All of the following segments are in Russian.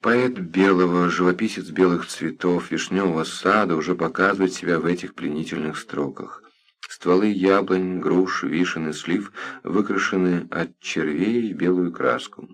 Поэт белого, живописец белых цветов, вишневого сада уже показывает себя в этих пленительных строках. Стволы яблонь, груш, вишен и слив выкрашены от червей в белую краску.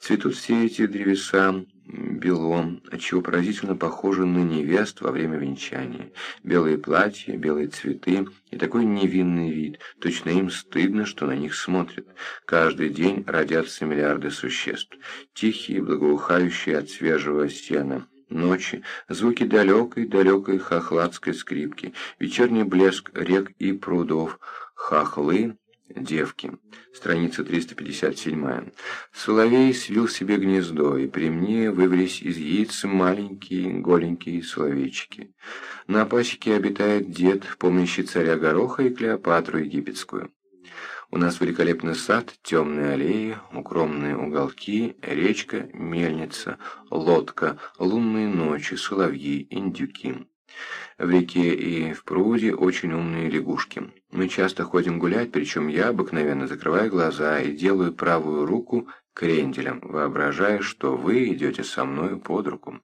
Цветут все эти древеса белом, отчего поразительно похожи на невест во время венчания. Белые платья, белые цветы и такой невинный вид, точно им стыдно, что на них смотрят. Каждый день родятся миллиарды существ, тихие, благоухающие от свежего сена, ночи, звуки далекой-далекой хохладской скрипки, вечерний блеск рек и прудов, хохлы, девки. Страница 357. Соловей свил себе гнездо, и при мне вывелись из яиц маленькие голенькие соловейчики. На пасеке обитает дед, помнящий царя Гороха и Клеопатру египетскую. У нас великолепный сад, темные аллеи, укромные уголки, речка, мельница, лодка, лунные ночи, соловьи, индюки. В реке и в пруде очень умные лягушки. Мы часто ходим гулять, причем я обыкновенно закрываю глаза и делаю правую руку кренделем, воображая, что вы идете со мною под руку.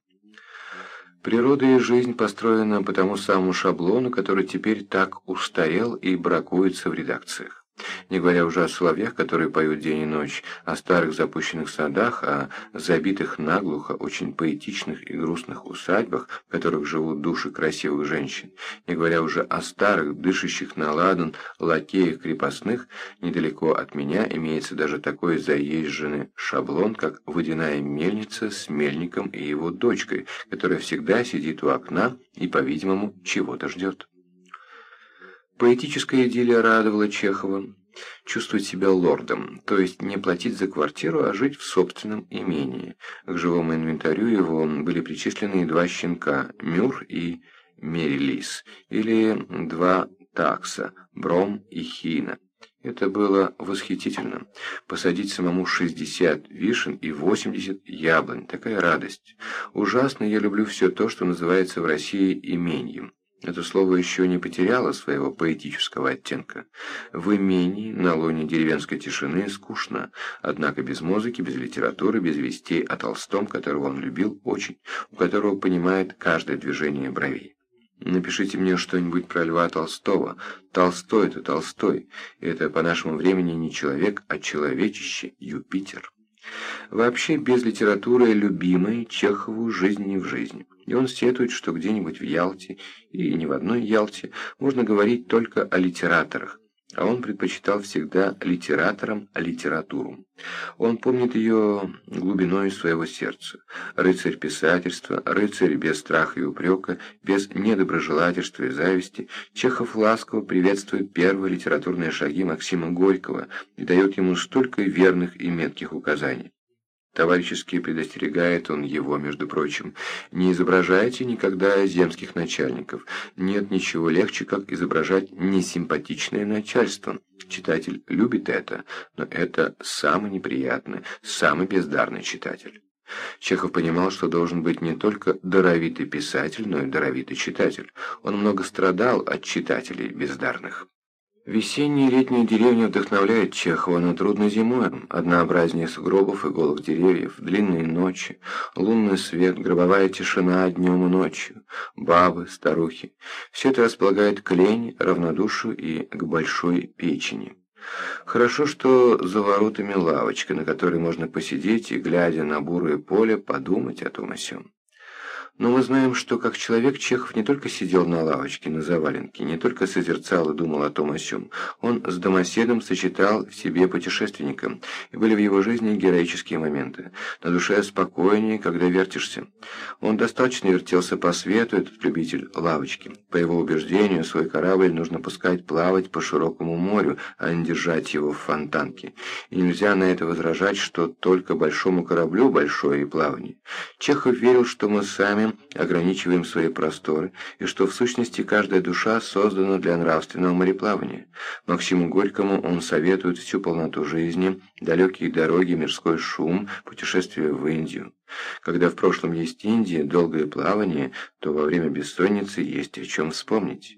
Природа и жизнь построена по тому самому шаблону, который теперь так устарел и бракуется в редакциях. Не говоря уже о соловьях, которые поют день и ночь, о старых запущенных садах, о забитых наглухо, очень поэтичных и грустных усадьбах, в которых живут души красивых женщин, не говоря уже о старых, дышащих на ладан, лакеях крепостных, недалеко от меня имеется даже такой заезженный шаблон, как водяная мельница с мельником и его дочкой, которая всегда сидит у окна и, по-видимому, чего-то ждет. Поэтическая идиллия радовала Чехова. Чувствовать себя лордом, то есть не платить за квартиру, а жить в собственном имении. К живому инвентарю его были причислены два щенка – Мюр и Мерилис, или два такса – Бром и Хина. Это было восхитительно. Посадить самому 60 вишен и 80 яблонь. Такая радость. Ужасно я люблю все то, что называется в России именьем. Это слово еще не потеряло своего поэтического оттенка. В имении, на лоне деревенской тишины, скучно, однако без музыки, без литературы, без вестей о Толстом, которого он любил очень, у которого понимает каждое движение бровей. Напишите мне что-нибудь про Льва Толстого. Толстой – это Толстой. Это по нашему времени не человек, а человечище, Юпитер. Вообще, без литературы любимой Чехову жизнь не в жизни. И он сетует, что где-нибудь в Ялте, и не в одной Ялте, можно говорить только о литераторах, а он предпочитал всегда литераторам литературу. Он помнит ее глубиной своего сердца. Рыцарь писательства, рыцарь без страха и упрека, без недоброжелательства и зависти, Чехов ласково приветствует первые литературные шаги Максима Горького и дает ему столько верных и метких указаний. Товарищески предостерегает он его, между прочим. Не изображайте никогда земских начальников. Нет ничего легче, как изображать несимпатичное начальство. Читатель любит это, но это самый неприятный, самый бездарный читатель. Чехов понимал, что должен быть не только даровитый писатель, но и даровитый читатель. Он много страдал от читателей бездарных. Весенняя и летняя деревня вдохновляет Чехова, но трудно зимой. Однообразнее сугробов и голых деревьев, длинные ночи, лунный свет, гробовая тишина днем и ночью, бабы, старухи. Все это располагает к лени, равнодушию и к большой печени. Хорошо, что за воротами лавочка, на которой можно посидеть и, глядя на бурое поле, подумать о том о сём. Но мы знаем, что как человек Чехов не только сидел на лавочке, на заваленке, не только созерцал и думал о том о сём. Он с домоседом сочетал в себе путешественника, и были в его жизни героические моменты. На душе спокойнее, когда вертишься. Он достаточно вертелся по свету, этот любитель лавочки. По его убеждению, свой корабль нужно пускать плавать по широкому морю, а не держать его в фонтанке. И нельзя на это возражать, что только большому кораблю большое плавание. Чехов верил, что мы сами ограничиваем свои просторы, и что в сущности каждая душа создана для нравственного мореплавания. Максиму Горькому он советует всю полноту жизни, далекие дороги, мирской шум, путешествие в Индию. Когда в прошлом есть Индия, долгое плавание, то во время бессонницы есть о чем вспомнить.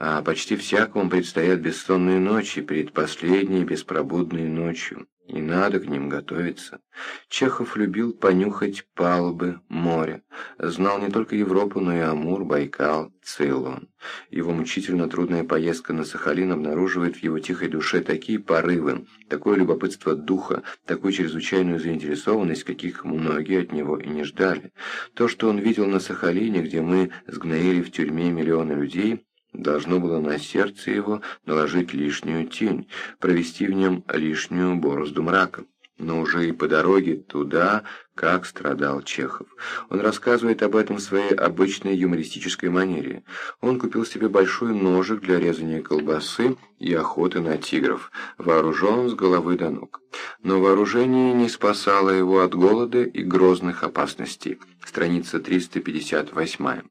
А почти всякому предстоят бессонные ночи перед последней беспробудной ночью. И надо к ним готовиться. Чехов любил понюхать палубы, море. Знал не только Европу, но и Амур, Байкал, Цейлон. Его мучительно трудная поездка на Сахалин обнаруживает в его тихой душе такие порывы, такое любопытство духа, такую чрезвычайную заинтересованность, каких многие от него и не ждали. То, что он видел на Сахалине, где мы сгноили в тюрьме миллионы людей, должно было на сердце его наложить лишнюю тень, провести в нем лишнюю борозду мрака. Но уже и по дороге туда, как страдал Чехов. Он рассказывает об этом в своей обычной юмористической манере. Он купил себе большой ножик для резания колбасы и охоты на тигров, вооружен с головы до ног. Но вооружение не спасало его от голода и грозных опасностей. Страница 358.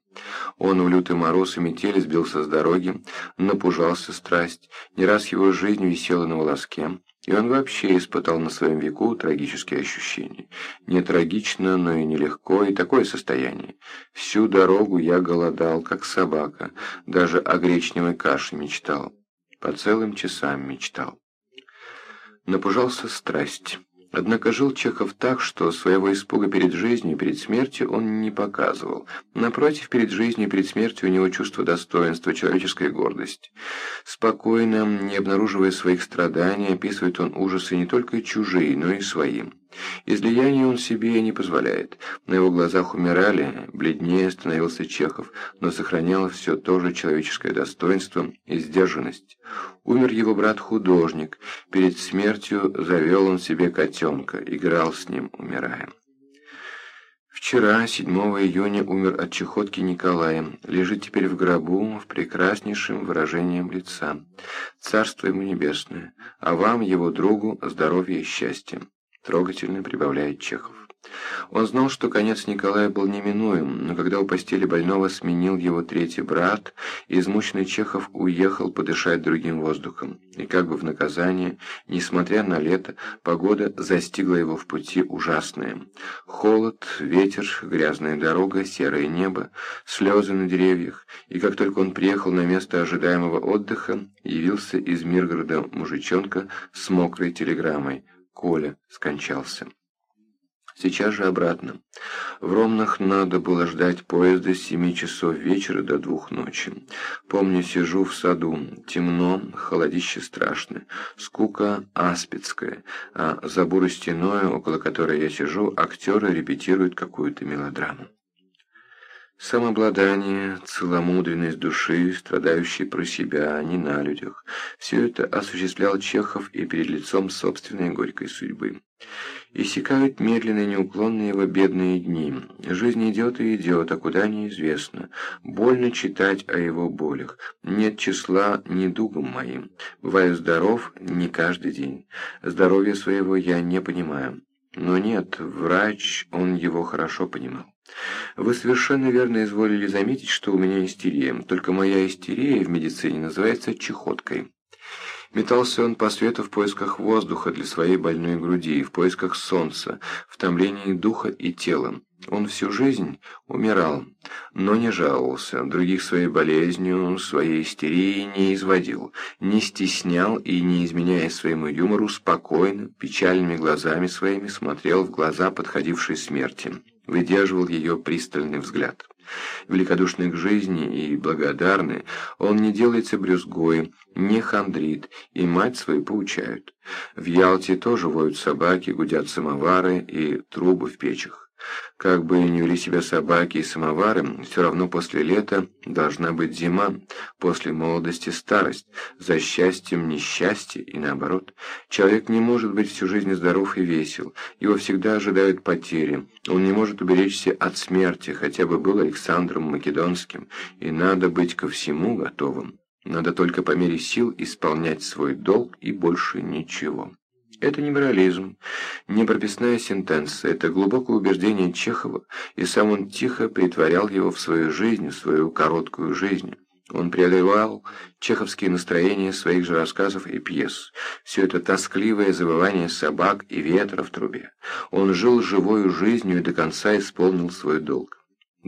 Он в лютый мороз и метель сбился с дороги, напужался страсть, не раз его жизнь висела на волоске, и он вообще испытал на своем веку трагические ощущения. Не трагично, но и нелегко, и такое состояние. Всю дорогу я голодал, как собака, даже о гречневой каше мечтал. По целым часам мечтал. Напужался страсть. Однако жил Чехов так, что своего испуга перед жизнью и перед смертью он не показывал. Напротив, перед жизнью и перед смертью у него чувство достоинства, человеческая гордость. Спокойно, не обнаруживая своих страданий, описывает он ужасы не только чужие, но и свои. Излияния он себе не позволяет. На его глазах умирали, бледнее становился Чехов, но сохранял все то же человеческое достоинство и сдержанность. Умер его брат-художник. Перед смертью завел он себе котенка, играл с ним, умирая. Вчера, 7 июня, умер от чехотки Николая. Лежит теперь в гробу в прекраснейшем выражением лица. Царство ему небесное, а вам, его другу, здоровья и счастья трогательно прибавляет Чехов. Он знал, что конец Николая был неминуем, но когда у постели больного сменил его третий брат, измученный Чехов уехал подышать другим воздухом. И как бы в наказание, несмотря на лето, погода застигла его в пути ужасная. Холод, ветер, грязная дорога, серое небо, слезы на деревьях, и как только он приехал на место ожидаемого отдыха, явился из Миргорода мужичонка с мокрой телеграммой – Коля скончался. Сейчас же обратно. В Ромнах надо было ждать поезда с семи часов вечера до двух ночи. Помню, сижу в саду. Темно, холодище страшное. Скука аспидская. А за бурой стеной, около которой я сижу, актеры репетируют какую-то мелодраму. Самообладание, целомудренность души, страдающей про себя, а не на людях – все это осуществлял Чехов и перед лицом собственной горькой судьбы. Иссякают медленно и неуклонно его бедные дни. Жизнь идет и идет, а куда неизвестно. Больно читать о его болях. Нет числа недугом моим. Бываю здоров не каждый день. Здоровье своего я не понимаю. Но нет, врач, он его хорошо понимал. Вы совершенно верно изволили заметить, что у меня истерия. Только моя истерия в медицине называется чехоткой. Метался он по свету в поисках воздуха для своей больной груди, в поисках солнца, в томлении духа и тела. Он всю жизнь умирал, но не жаловался, других своей болезнью, своей истерией не изводил, не стеснял и, не изменяя своему юмору, спокойно, печальными глазами своими смотрел в глаза подходившей смерти выдерживал ее пристальный взгляд. Великодушный к жизни и благодарный, он не делается брюзгой, не хандрит, и мать свою поучают. В Ялте тоже воют собаки, гудят самовары и трубы в печах. Как бы ни вели себя собаки и самовары, все равно после лета должна быть зима, после молодости старость, за счастьем несчастье и наоборот. Человек не может быть всю жизнь здоров и весел, его всегда ожидают потери, он не может уберечься от смерти, хотя бы был Александром Македонским, и надо быть ко всему готовым. Надо только по мере сил исполнять свой долг и больше ничего. Это не морализм, не прописная сентенция, это глубокое убеждение Чехова, и сам он тихо притворял его в свою жизнь, в свою короткую жизнь. Он преодолевал чеховские настроения своих же рассказов и пьес. Все это тоскливое завывание собак и ветра в трубе. Он жил живою жизнью и до конца исполнил свой долг.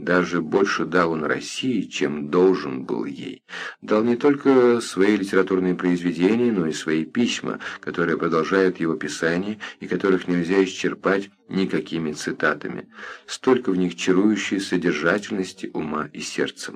Даже больше дал он России, чем должен был ей. Дал не только свои литературные произведения, но и свои письма, которые продолжают его писание и которых нельзя исчерпать никакими цитатами. Столько в них чарующей содержательности ума и сердца.